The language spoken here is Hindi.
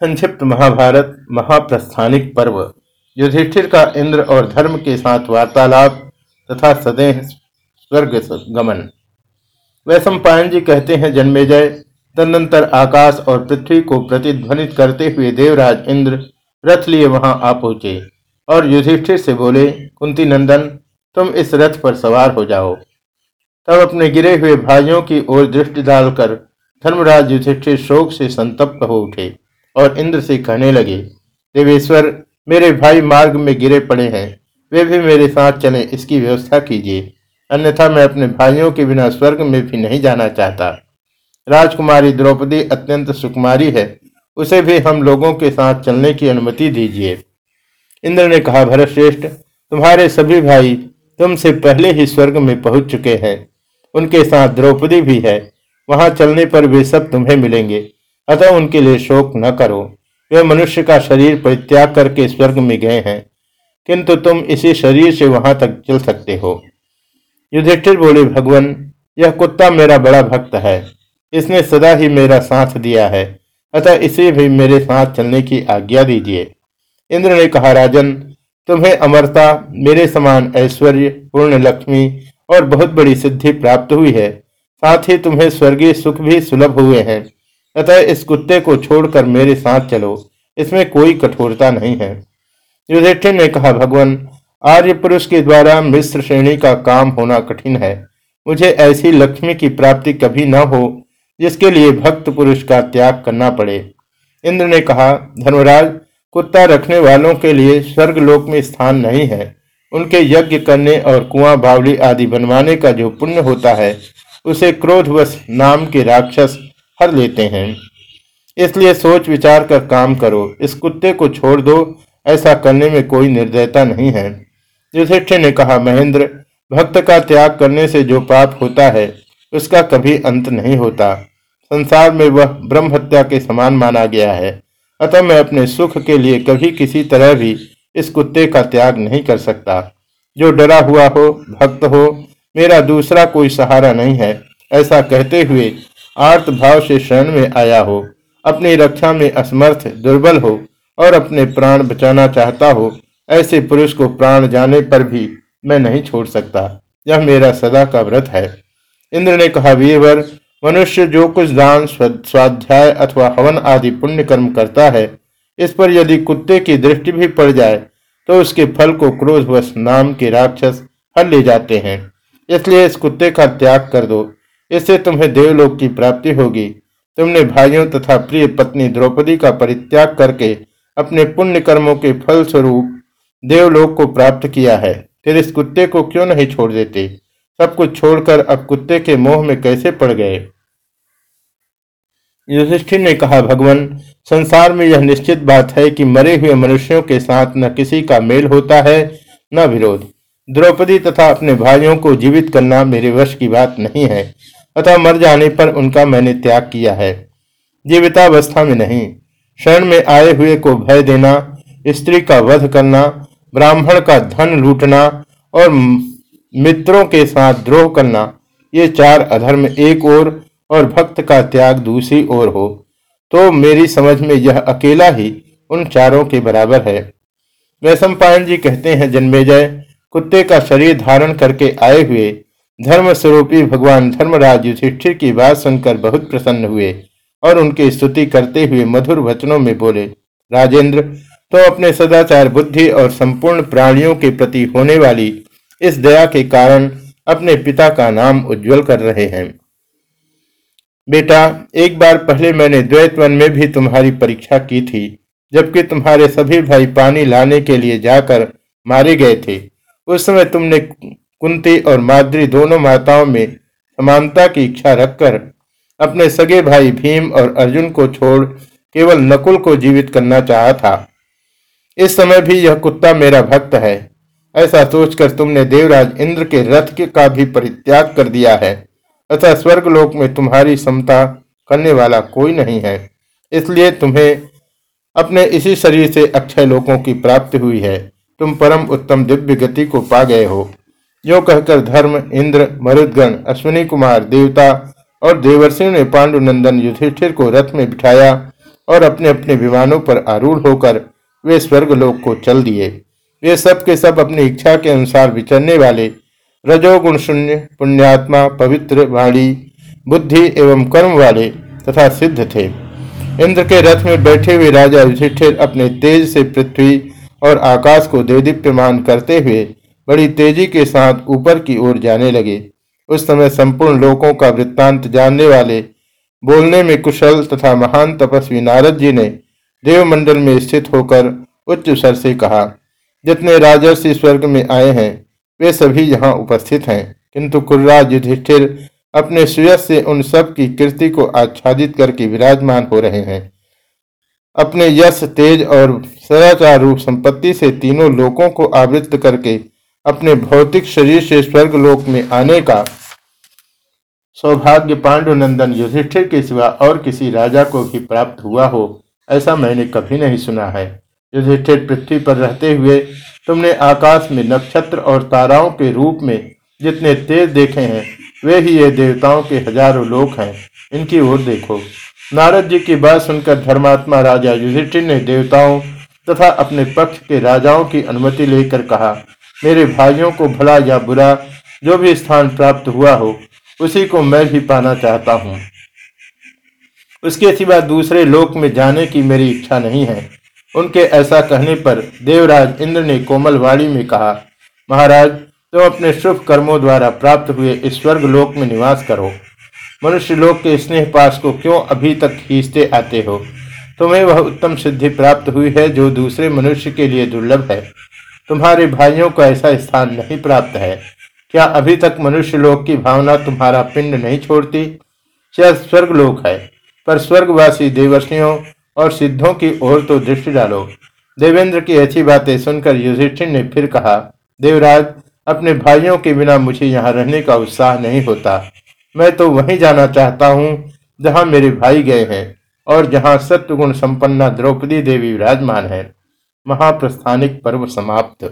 संक्षिप्त महाभारत, महाप्रस्थानिक पर्व। युधिष्ठिर का इंद्र और धर्म के साथ वार्तालाप तथा सदैह स्वर्ग गमन। वैशंपायन जी कहते हैं, जन्मेजय, तदनंतर आकाश और पृथ्वी को प्रतिध्वनित करते हुए देवराज इंद्र रथ लिए वहाँ आ पहुँचे और युधिष्ठिर से बोले, कुंती नंदन, तुम इस रथ पर सवार हो जाओ। तब अपने गिरे हुए भाइयों की ओर दृष्टि डालकर धर्मराज युधिष्ठिर शोक से संतप्त हो उठे। और इंद्र से कहने लगे, देवेश्वर, मेरे भाई मार्ग में गिरे पड़े हैं। वे भी मेरे साथ चले, इसकी व्यवस्था कीजिए। अन्यथा मैं अपने भाइयों के बिना स्वर्ग में भी नहीं जाना चाहता। राजकुमारी द्रौपदी अत्यंत सुकुमारी है। उसे भी हम लोगों के साथ चलने की अनुमति दीजिए। इंद्र ने कहा भरत श्रेष्ठ तुम्हारे सभी भाई तुमसे पहले ही स्वर्ग में पहुँच चुके हैं। उनके साथ द्रौपदी भी है। वहाँ चलने पर वे सब तुम्हें मिलेंगे। अतः उनके लिए शोक न करो। वे मनुष्य का शरीर परित्याग करके स्वर्ग में गए हैं। किंतु तुम इसी शरीर से वहाँ तक चल सकते हो। युधिष्ठिर बोले, भगवान, यह कुत्ता मेरा बड़ा भक्त है। इसने सदा ही मेरा साथ दिया है। अतः इसे भी मेरे साथ चलने की आज्ञा दीजिए। इंद्र ने कहा, राजन, तुम्हें अमरता, मेरे समान ऐश्वर्य, पूर्ण लक्ष्मी और बहुत बड़ी सिद्धि प्राप्त हुई है। साथ ही तुम्हें स्वर्गीय सुख भी सुलभ हुए हैं। अतः इस कुत्ते को छोड़कर मेरे साथ चलो। इसमें कोई कठोरता नहीं है। युधिष्ठिर ने कहा, भगवान आर्य पुरुष के द्वारा मिश्र श्रेणी का काम होना कठिन है। मुझे ऐसी लक्ष्मी की प्राप्ति कभी न हो, जिसके लिए भक्त पुरुष का त्याग करना पड़े। इंद्र ने कहा, धर्मराज, कुत्ता रखने वालों के लिए स्वर्ग लोक में स्थान नहीं है। उनके यज्ञ करने और कुआँ बावली आदि बनवाने का जो पुण्य होता है, उसे क्रोधवश नाम के राक्षस हर लेते हैं। इसलिए सोच विचार कर काम करो। इस कुत्ते को छोड़ दो। ऐसा करने में कोई निर्दयता नहीं है। युधिष्ठिर ने कहा, महेंद्र, भक्त का त्याग करने से जो पाप होता है, उसका कभी अंत नहीं होता। संसार में वह ब्रह्म हत्या के समान माना गया है। अतः मैं अपने सुख के लिए कभी किसी तरह भी इस कुत्ते का त्याग नहीं कर सकता। जो डरा हुआ हो, भक्त हो, मेरा दूसरा कोई सहारा नहीं है। ऐसा कहते हुए आर्त भाव से शरण में आया हो, अपनी रक्षा में असमर्थ, दुर्बल हो और अपने प्राण बचाना चाहता हो, ऐसे पुरुष को प्राण जाने पर भी मैं नहीं छोड़ सकता। यह मेरा सदा का व्रत है। इंद्र ने कहा, वीरवर, मनुष्य जो कुछ दान स्वाध्याय अथवा हवन आदि पुण्य कर्म करता है, इस पर यदि कुत्ते की दृष्टि भी पड़ जाए तो उसके फल को क्रोधवश नाम के राक्षस हर ले जाते हैं। इसलिए इस कुत्ते का त्याग कर दो। इससे तुम्हें देवलोक की प्राप्ति होगी। तुमने भाइयों तथा प्रिय पत्नी द्रौपदी का परित्याग करके अपने पुण्य कर्मों के फल स्वरूप देवलोक को प्राप्त किया है। फिर इस कुत्ते को क्यों नहीं छोड़ देते? सब कुछ छोड़कर अब कुत्ते के मोह में कैसे पड़ गए? युधिष्ठिर ने कहा, भगवान, संसार में यह निश्चित बात है कि मरे हुए मनुष्यों के साथ न किसी का मेल होता है, न विरोध। द्रौपदी तथा अपने भाइयों को जीवित करना मेरे वश की बात नहीं है। अतः मर जाने पर उनका मैंने त्याग किया है। जीवितावस्था में नहीं। शरण में आए हुए को भय देना, स्त्री का वध करना, ब्राह्मण का धन लूटना और मित्रों के साथ द्रोह करना, ये चार अधर्म एक ओर और भक्त का त्याग दूसरी ओर हो। तो मेरी समझ में यह अकेला ही उन चारों के बराबर है। वैशंपायन जी कहते हैं, जन्मेजय, कुत्ते का शरीर धारण करके आए हुए धर्म स्वरूपी भगवान धर्मराज युधिष्ठिर की बात सुनकर बहुत प्रसन्न हुए और उनकी स्तुति करते हुए मधुर वचनों में बोले, राजेंद्र तो अपने सदाचार बुद्धि और संपूर्ण प्राणियों के प्रति होने वाली इस दया के कारण अपने पिता का नाम उज्जवल कर रहे हैं। बेटा, एक बार पहले मैंने द्वैतवन में भी तुम्हारी परीक्षा की थी, जबकि तुम्हारे सभी भाई पानी लाने के लिए जाकर मारे गए थे। उस समय तुमने कुंती और माद्री दोनों माताओं में समानता की इच्छा रखकर अपने सगे भाई भीम और अर्जुन को छोड़ केवल नकुल को जीवित करना चाहा था। इस समय भी यह कुत्ता मेरा भक्त है। ऐसा सोचकर तुमने देवराज इंद्र के रथ के का भी परित्याग कर दिया है। अतः स्वर्गलोक में तुम्हारी समता करने वाला कोई नहीं है। इसलिए तुम्हें अपने इसी शरीर से अक्षय लोकों की प्राप्ति हुई है। तुम परम उत्तम दिव्य गति को पा गए हो। जो कहकर धर्म, इंद्र, मरुदगण, अश्विनी कुमार, देवता और देवर्षियों ने पांडुनंदन युधिष्ठिर को रथ में बिठाया और अपने अपने विमानों पर आरूढ़ होकर वे स्वर्ग लोक को चल दिए। वे सब के सब अपनी इच्छा के अनुसार विचरने वाले, रजोगुण शून्य, पुण्यात्मा, पवित्र, वाणी, बुद्धि एवं कर्म वाले तथा सिद्ध थे। इंद्र के रथ में बैठे हुए राजा युधिष्ठिर अपने तेज से पृथ्वी और आकाश को देदीप्यमान करते हुए बड़ी तेज़ी के साथ ऊपर की ओर जाने लगे। उस समय संपूर्ण लोकों का वृत्तांत जानने वाले, बोलने में कुशल तथा महान तपस्वी नारद जी ने देवमंडल में स्थित होकर उच्च स्वर से कहा, जितने राजर्षि स्वर्ग में आए हैं, वे सभी यहाँ उपस्थित हैं। किंतु कुर्राज युधिष्ठिर अपने सुयस से उन सब की कीर्ति को आच्छादित करके विराजमान हो रहे हैं। अपने यश, तेज और सदाचार रूप संपत्ति से तीनों लोकों को आवृत्त करके अपने भौतिक शरीर से स्वर्ग लोक में आने का सौभाग्य पांडुनंदन युधिष्ठिर के सिवा और किसी राजा को भी प्राप्त हुआ हो, ऐसा मैंने कभी नहीं सुना है। युधिष्ठिर पृथ्वी पर रहते हुए तुमने आकाश में नक्षत्र और ताराओं के रूप में जितने तेज देखे हैं, वे ही ये देवताओं के हज़ारों लोक हैं। इनकी ओर देखो। नारद जी की बात सुनकर धर्मात्मा राजा युधिष्ठिर ने देवताओं तथा अपने पक्ष के राजाओं की अनुमति लेकर कहा मेरे भाइयों को भला या बुरा, जो भी स्थान प्राप्त हुआ हो, उसी को मैं भी पाना चाहता हूँ। उसके सिवा दूसरे लोक में जाने की मेरी इच्छा नहीं है। उनके ऐसा कहने पर देवराज इंद्र ने कोमलवाड़ी में कहा, महाराज, तुम अपने शुभ कर्मों द्वारा प्राप्त हुए इस स्वर्ग लोक में निवास करो। मनुष्य लोक के स्नेह पास को क्यों अभी तक खींचते आते हो? तुम्हें वह उत्तम सिद्धि प्राप्त हुई है जो दूसरे मनुष्य के लिए दुर्लभ है। तुम्हारे भाइयों को ऐसा स्थान नहीं प्राप्त है। क्या अभी तक मनुष्य लोक की भावना तुम्हारा पिंड नहीं छोड़ती? शायद स्वर्ग लोक है, पर स्वर्गवासी देवर्षियों और सिद्धों की ओर तो दृष्टि डालो। देवेंद्र की ऐसी बातें सुनकर युधिष्ठिर ने फिर कहा, देवराज, अपने भाइयों के बिना मुझे यहाँ रहने का उत्साह नहीं होता। मैं तो वहीं जाना चाहता हूँ, जहाँ मेरे भाई गए हैं और जहाँ सत्वगुण संपन्ना द्रौपदी देवी विराजमान है। महाप्रस्थानिक पर्व समाप्त।